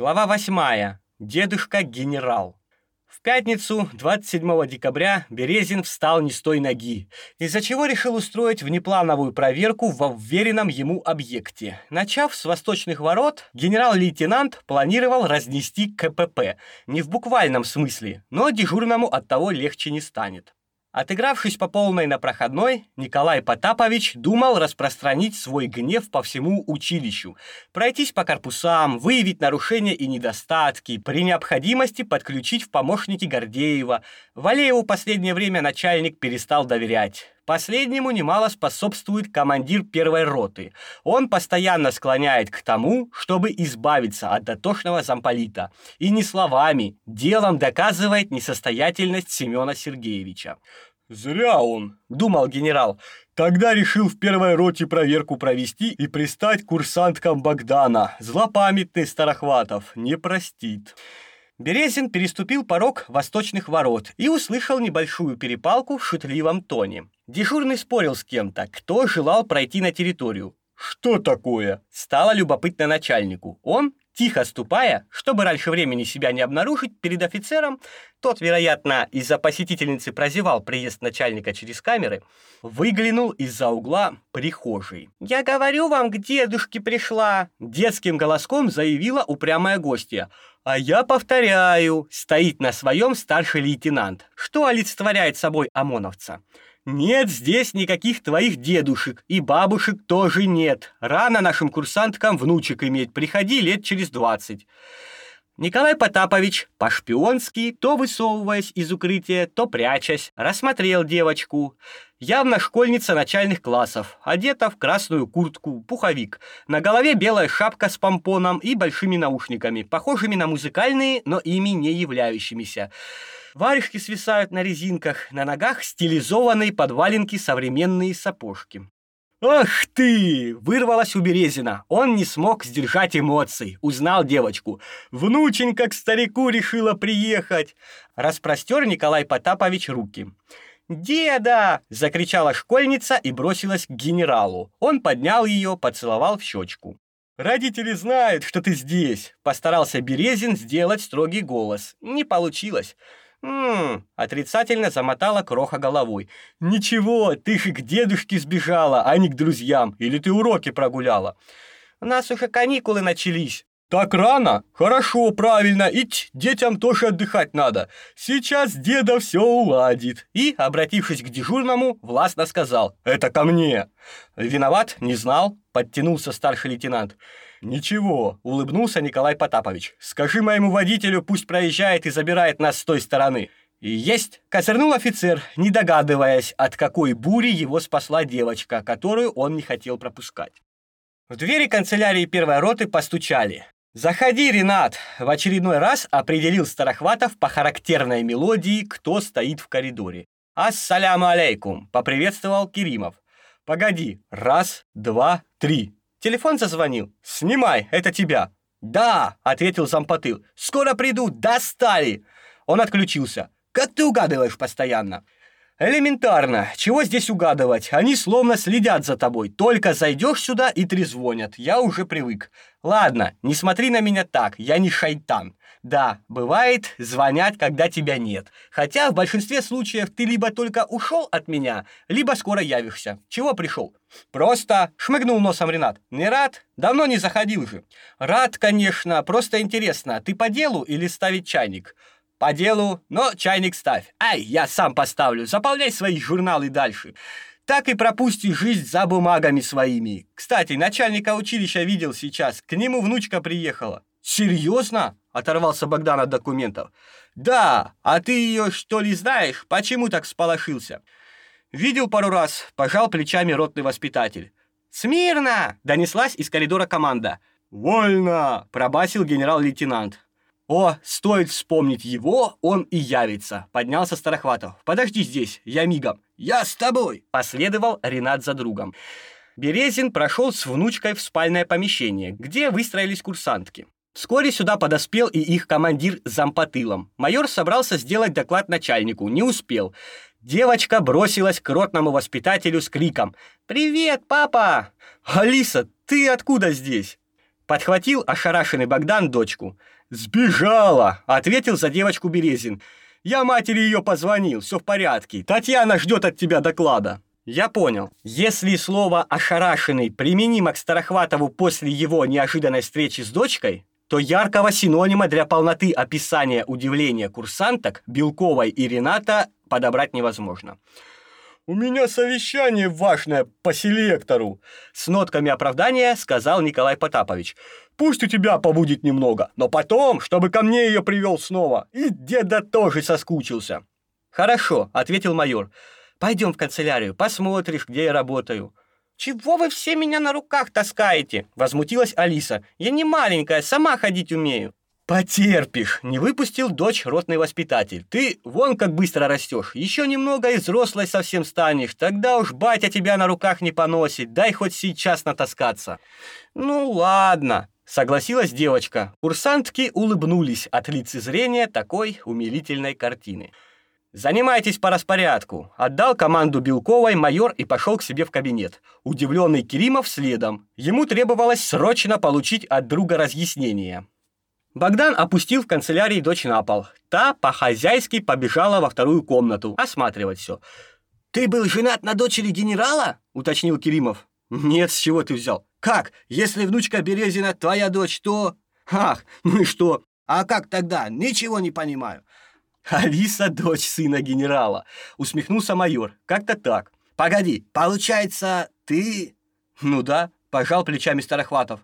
Глава 8. Дедушка-генерал. В пятницу, 27 декабря, Березин встал не с той ноги, из-за чего решил устроить внеплановую проверку во вверенном ему объекте. Начав с восточных ворот, генерал-лейтенант планировал разнести КПП, не в буквальном смысле, но дежурному от того легче не станет. Отыгравшись по полной на проходной, Николай Потапович думал распространить свой гнев по всему училищу, пройтись по корпусам, выявить нарушения и недостатки, при необходимости подключить в помощники Гордеева. Валееву последнее время начальник перестал доверять. Последнему немало способствует командир первой роты. Он постоянно склоняет к тому, чтобы избавиться от дотошного замполита. И не словами, делом доказывает несостоятельность Семена Сергеевича. «Зря он», — думал генерал, «когда решил в первой роте проверку провести и пристать курсанткам Богдана. Злопамятный Старохватов не простит». Березин переступил порог восточных ворот и услышал небольшую перепалку в шутливом тоне. Дежурный спорил с кем-то, кто желал пройти на территорию. «Что такое?» Стало любопытно начальнику. Он, тихо ступая, чтобы раньше времени себя не обнаружить перед офицером, тот, вероятно, из-за посетительницы прозевал приезд начальника через камеры, выглянул из-за угла прихожей. «Я говорю вам, к дедушке пришла!» Детским голоском заявила упрямая гостья. А я повторяю, стоит на своем старший лейтенант, что олицетворяет собой ОМОНовца. Нет здесь никаких твоих дедушек, и бабушек тоже нет. Рано нашим курсанткам внучек иметь, приходи лет через двадцать. Николай Потапович, по-шпионски, то высовываясь из укрытия, то прячась, рассмотрел девочку. Явно школьница начальных классов, одета в красную куртку, пуховик. На голове белая шапка с помпоном и большими наушниками, похожими на музыкальные, но ими не являющимися. Варежки свисают на резинках, на ногах стилизованные подваленки современные сапожки. «Ах ты!» — вырвалась у Березина. Он не смог сдержать эмоций. Узнал девочку. «Внученька к старику решила приехать!» Распростер Николай Потапович руки. «Деда!» — закричала школьница и бросилась к генералу. Он поднял ее, поцеловал в щечку. «Родители знают, что ты здесь!» — постарался Березин сделать строгий голос. Не получилось. «Ммм...» — отрицательно замотала Кроха головой. «Ничего, ты же к дедушке сбежала, а не к друзьям. Или ты уроки прогуляла?» «У нас уже каникулы начались». «Так рано? Хорошо, правильно, ить, детям тоже отдыхать надо. Сейчас деда все уладит». И, обратившись к дежурному, властно сказал «Это ко мне». «Виноват? Не знал?» — подтянулся старший лейтенант. «Ничего», — улыбнулся Николай Потапович. «Скажи моему водителю, пусть проезжает и забирает нас с той стороны». Есть, козырнул офицер, не догадываясь, от какой бури его спасла девочка, которую он не хотел пропускать. В двери канцелярии первой роты постучали. «Заходи, Ренат!» — в очередной раз определил Старохватов по характерной мелодии, кто стоит в коридоре. «Ассаляму алейкум!» — поприветствовал Керимов. «Погоди, раз, два, три!» Телефон зазвонил. «Снимай, это тебя». «Да», — ответил зампотыл. «Скоро приду, достали». Он отключился. «Как ты угадываешь постоянно?» «Элементарно. Чего здесь угадывать? Они словно следят за тобой. Только зайдешь сюда и трезвонят. Я уже привык. Ладно, не смотри на меня так. Я не шайтан. Да, бывает, звонят, когда тебя нет. Хотя в большинстве случаев ты либо только ушел от меня, либо скоро явишься. Чего пришел? Просто шмыгнул носом Ренат. Не рад? Давно не заходил же. Рад, конечно, просто интересно, ты по делу или ставить чайник? По делу, но чайник ставь. Ай, я сам поставлю. Заполняй свои журналы дальше. Так и пропусти жизнь за бумагами своими. Кстати, начальника училища видел сейчас. К нему внучка приехала. Серьезно? Оторвался Богдан от документов. Да, а ты ее что ли знаешь? Почему так сполошился? Видел пару раз, пожал плечами ротный воспитатель. «Смирно!» — донеслась из коридора команда. «Вольно!» — пробасил генерал-лейтенант. «О, стоит вспомнить его, он и явится», — поднялся Старохватов. «Подожди здесь, я мигом». «Я с тобой!» — последовал Ренат за другом. Березин прошел с внучкой в спальное помещение, где выстроились курсантки. Вскоре сюда подоспел и их командир зампотылом. Майор собрался сделать доклад начальнику, не успел. Девочка бросилась к ротному воспитателю с криком «Привет, папа!» «Алиса, ты откуда здесь?» Подхватил ошарашенный Богдан дочку. «Сбежала!» — ответил за девочку Березин. «Я матери ее позвонил, все в порядке. Татьяна ждет от тебя доклада». Я понял. Если слово «ошарашенный» применимо к Старохватову после его неожиданной встречи с дочкой, то яркого синонима для полноты описания удивления курсанток Белковой и Рената подобрать невозможно. «У меня совещание важное по селектору», — с нотками оправдания сказал Николай Потапович. «Пусть у тебя побудет немного, но потом, чтобы ко мне ее привел снова. И деда тоже соскучился». «Хорошо», — ответил майор. «Пойдем в канцелярию, посмотришь, где я работаю». «Чего вы все меня на руках таскаете?» — возмутилась Алиса. «Я не маленькая, сама ходить умею». «Потерпишь!» — не выпустил дочь ротный воспитатель. «Ты вон как быстро растешь. Еще немного и взрослой совсем станешь. Тогда уж батя тебя на руках не поносит. Дай хоть сейчас натаскаться». «Ну ладно», — согласилась девочка. Курсантки улыбнулись от лицезрения такой умилительной картины. «Занимайтесь по распорядку», — отдал команду Белковой майор и пошел к себе в кабинет. Удивленный Керимов следом. Ему требовалось срочно получить от друга разъяснение. Богдан опустил в канцелярии дочь на пол. Та по-хозяйски побежала во вторую комнату осматривать все. «Ты был женат на дочери генерала?» — уточнил Керимов. «Нет, с чего ты взял?» «Как? Если внучка Березина твоя дочь, то...» «Ах, ну и что?» «А как тогда? Ничего не понимаю». «Алиса — дочь сына генерала», — усмехнулся майор. «Как-то так». «Погоди, получается, ты...» «Ну да», — пожал плечами Старохватов.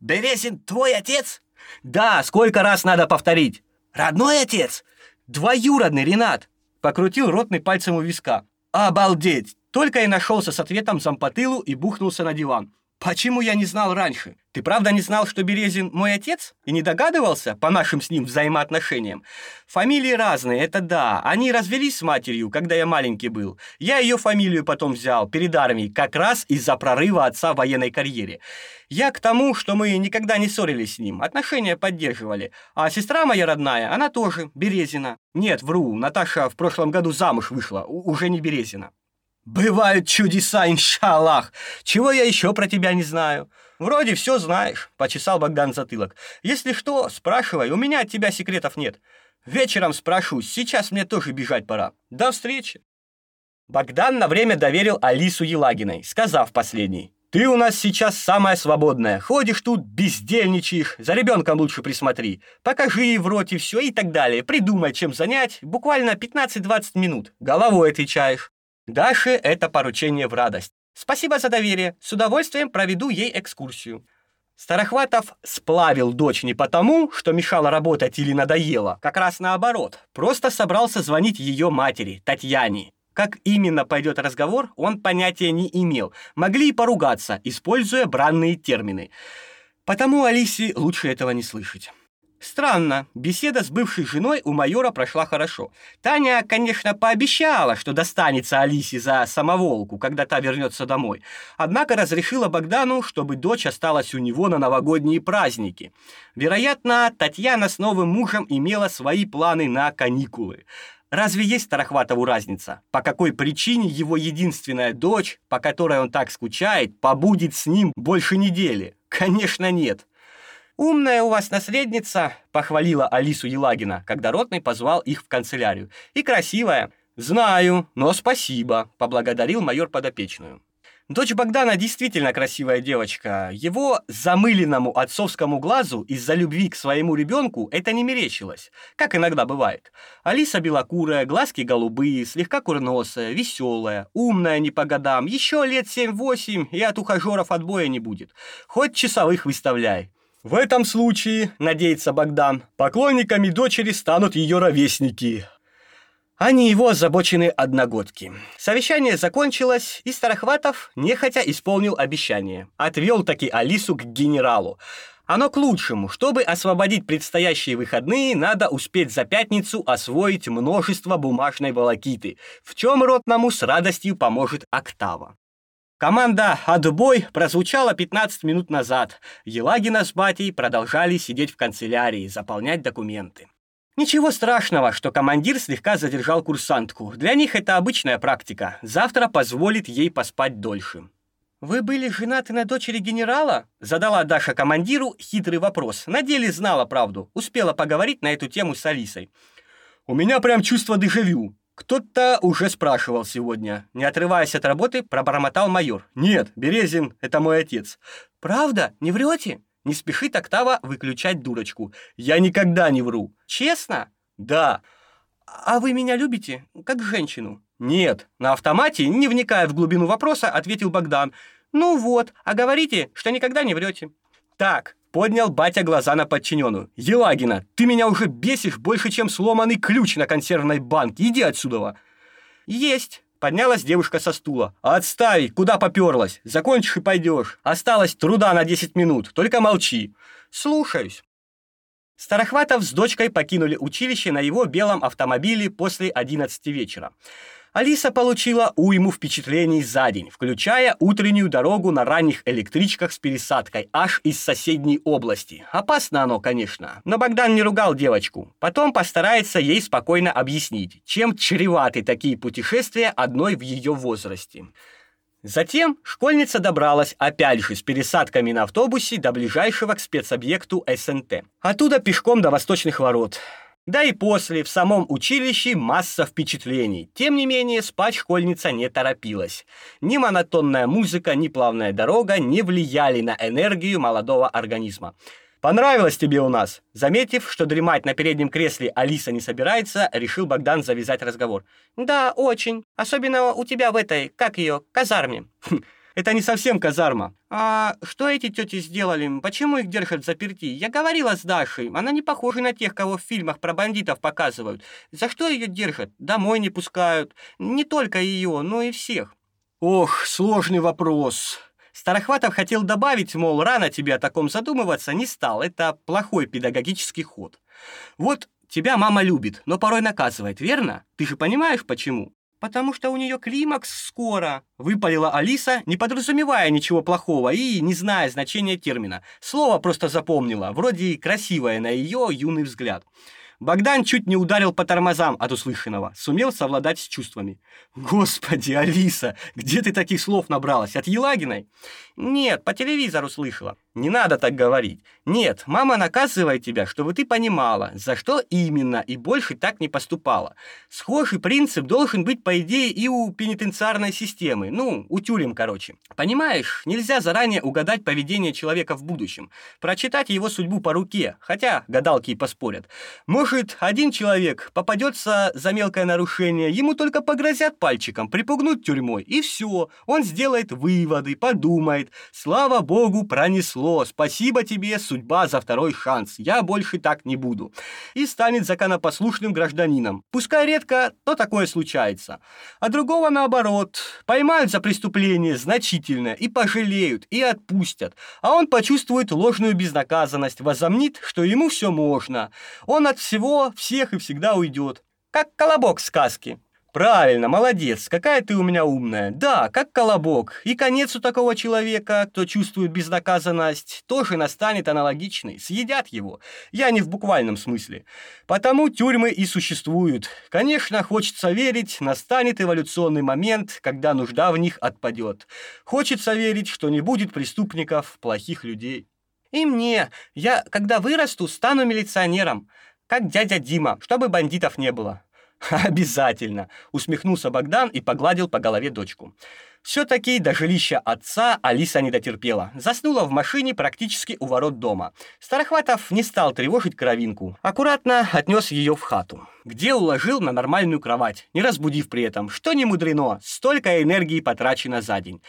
«Березин твой отец?» Да, сколько раз надо повторить? Родной отец? Двоюродный, Ренат. Покрутил ротный пальцем у виска. Обалдеть! Только и нашелся с ответом зампотылу и бухнулся на диван. Почему я не знал раньше? Ты правда не знал, что Березин мой отец? И не догадывался по нашим с ним взаимоотношениям? Фамилии разные, это да. Они развелись с матерью, когда я маленький был. Я ее фамилию потом взял перед армией, как раз из-за прорыва отца в военной карьере. Я к тому, что мы никогда не ссорились с ним, отношения поддерживали. А сестра моя родная, она тоже, Березина. Нет, вру, Наташа в прошлом году замуж вышла, уже не Березина. «Бывают чудеса, иншаллах! Чего я еще про тебя не знаю?» «Вроде все знаешь», — почесал Богдан затылок. «Если что, спрашивай, у меня от тебя секретов нет. Вечером спрошу, сейчас мне тоже бежать пора. До встречи!» Богдан на время доверил Алису Елагиной, сказав последней. «Ты у нас сейчас самая свободная. Ходишь тут, бездельничаешь, за ребенком лучше присмотри. Покажи ей в роте все и так далее. Придумай, чем занять. Буквально 15-20 минут. Головой отвечаешь. Даше это поручение в радость. Спасибо за доверие. С удовольствием проведу ей экскурсию. Старохватов сплавил дочь не потому, что мешала работать или надоело, как раз наоборот. Просто собрался звонить ее матери, Татьяне. Как именно пойдет разговор, он понятия не имел. Могли и поругаться, используя бранные термины. Потому Алисе лучше этого не слышать. Странно, беседа с бывшей женой у майора прошла хорошо. Таня, конечно, пообещала, что достанется Алисе за самоволку, когда та вернется домой. Однако разрешила Богдану, чтобы дочь осталась у него на новогодние праздники. Вероятно, Татьяна с новым мужем имела свои планы на каникулы. Разве есть Старохватову разница? По какой причине его единственная дочь, по которой он так скучает, побудет с ним больше недели? Конечно, нет. «Умная у вас наследница», — похвалила Алису Елагина, когда Ротный позвал их в канцелярию. «И красивая». «Знаю, но спасибо», — поблагодарил майор подопечную. Дочь Богдана действительно красивая девочка. Его замыленному отцовскому глазу из-за любви к своему ребенку это не мерещилось, как иногда бывает. Алиса белокурая, глазки голубые, слегка курносая, веселая, умная не по годам, еще лет семь-восемь и от ухажеров отбоя не будет. Хоть часовых выставляй. В этом случае, надеется Богдан, поклонниками дочери станут ее ровесники. Они его озабочены одногодки. Совещание закончилось, и Старохватов нехотя исполнил обещание. Отвел таки Алису к генералу. Оно к лучшему. Чтобы освободить предстоящие выходные, надо успеть за пятницу освоить множество бумажной волокиты, в чем Ротному с радостью поможет Октава. Команда «Отбой» прозвучала 15 минут назад. Елагина с батей продолжали сидеть в канцелярии, заполнять документы. Ничего страшного, что командир слегка задержал курсантку. Для них это обычная практика. Завтра позволит ей поспать дольше. «Вы были женаты на дочери генерала?» Задала Даша командиру хитрый вопрос. На деле знала правду, успела поговорить на эту тему с Алисой. «У меня прям чувство дежавю. Кто-то уже спрашивал сегодня». Не отрываясь от работы, пробормотал майор. «Нет, Березин — это мой отец». «Правда? Не врете?» Не спешит Октава выключать дурочку. «Я никогда не вру». «Честно?» «Да». «А вы меня любите? Как женщину?» «Нет». На автомате, не вникая в глубину вопроса, ответил Богдан. «Ну вот, а говорите, что никогда не врете». «Так», — поднял батя глаза на подчиненную. «Елагина, ты меня уже бесишь больше, чем сломанный ключ на консервной банке. Иди отсюда». «Есть». Поднялась девушка со стула. «Отставить! Куда поперлась? Закончишь и пойдешь. Осталось труда на 10 минут. Только молчи». «Слушаюсь». Старохватов с дочкой покинули училище на его белом автомобиле после 11 вечера. Алиса получила уйму впечатлений за день, включая утреннюю дорогу на ранних электричках с пересадкой аж из соседней области. Опасно оно, конечно, но Богдан не ругал девочку. Потом постарается ей спокойно объяснить, чем чреваты такие путешествия одной в ее возрасте. Затем школьница добралась опять же с пересадками на автобусе до ближайшего к спецобъекту СНТ. Оттуда пешком до Восточных ворот. Да и после в самом училище масса впечатлений. Тем не менее, спать школьница не торопилась. Ни монотонная музыка, ни плавная дорога не влияли на энергию молодого организма. «Понравилось тебе у нас?» Заметив, что дремать на переднем кресле Алиса не собирается, решил Богдан завязать разговор. «Да, очень. Особенно у тебя в этой, как ее, казарме». Это не совсем казарма. А что эти тети сделали? Почему их держат заперти? Я говорила с Дашей. Она не похожа на тех, кого в фильмах про бандитов показывают. За что ее держат? Домой не пускают. Не только ее, но и всех. Ох, сложный вопрос. Старохватов хотел добавить, мол, рано тебе о таком задумываться, не стал. Это плохой педагогический ход. Вот тебя мама любит, но порой наказывает, верно? Ты же понимаешь, почему? «Потому что у нее климакс скоро», — выпалила Алиса, не подразумевая ничего плохого и не зная значения термина. Слово просто запомнила, вроде красивое на ее юный взгляд. Богдан чуть не ударил по тормозам от услышанного, сумел совладать с чувствами. «Господи, Алиса, где ты таких слов набралась? От Елагиной?» «Нет, по телевизору слышала». «Не надо так говорить. Нет, мама наказывает тебя, чтобы ты понимала, за что именно, и больше так не поступала. Схожий принцип должен быть, по идее, и у пенитенциарной системы. Ну, у тюрем, короче. Понимаешь, нельзя заранее угадать поведение человека в будущем, прочитать его судьбу по руке, хотя гадалки и поспорят. Может, один человек попадется за мелкое нарушение, ему только погрозят пальчиком, припугнут тюрьмой, и все, он сделает выводы, подумает. Слава богу, пронесло спасибо тебе, судьба, за второй шанс, я больше так не буду. И станет законопослушным гражданином. Пускай редко, то такое случается. А другого наоборот, поймают за преступление значительное и пожалеют, и отпустят. А он почувствует ложную безнаказанность, возомнит, что ему все можно. Он от всего, всех и всегда уйдет. Как колобок в сказке. Правильно, молодец, какая ты у меня умная. Да, как колобок. И конец у такого человека, кто чувствует безнаказанность, тоже настанет аналогичный. Съедят его. Я не в буквальном смысле. Потому тюрьмы и существуют. Конечно, хочется верить, настанет эволюционный момент, когда нужда в них отпадет. Хочется верить, что не будет преступников, плохих людей. И мне. Я, когда вырасту, стану милиционером. Как дядя Дима, чтобы бандитов не было. «Обязательно!» — усмехнулся Богдан и погладил по голове дочку. Все-таки до жилища отца Алиса не дотерпела. Заснула в машине практически у ворот дома. Старохватов не стал тревожить кровинку. Аккуратно отнес ее в хату, где уложил на нормальную кровать, не разбудив при этом. Что не мудрено, столько энергии потрачено за день.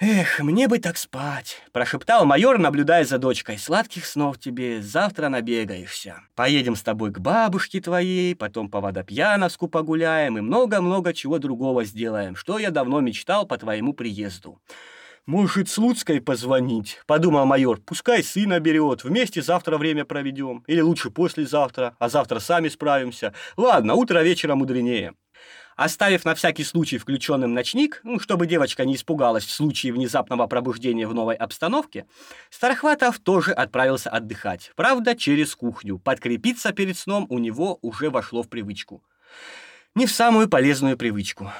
«Эх, мне бы так спать», — прошептал майор, наблюдая за дочкой. «Сладких снов тебе, завтра набегаешься. Поедем с тобой к бабушке твоей, потом по Водопьяновску погуляем и много-много чего другого сделаем, что я давно мечтал по твоему приезду». «Может, Слуцкой позвонить?» — подумал майор. «Пускай сына берет, вместе завтра время проведем. Или лучше послезавтра, а завтра сами справимся. Ладно, утро вечера мудренее». Оставив на всякий случай включенным ночник, ну, чтобы девочка не испугалась в случае внезапного пробуждения в новой обстановке, Старохватов тоже отправился отдыхать, правда, через кухню. Подкрепиться перед сном у него уже вошло в привычку. Не в самую полезную привычку.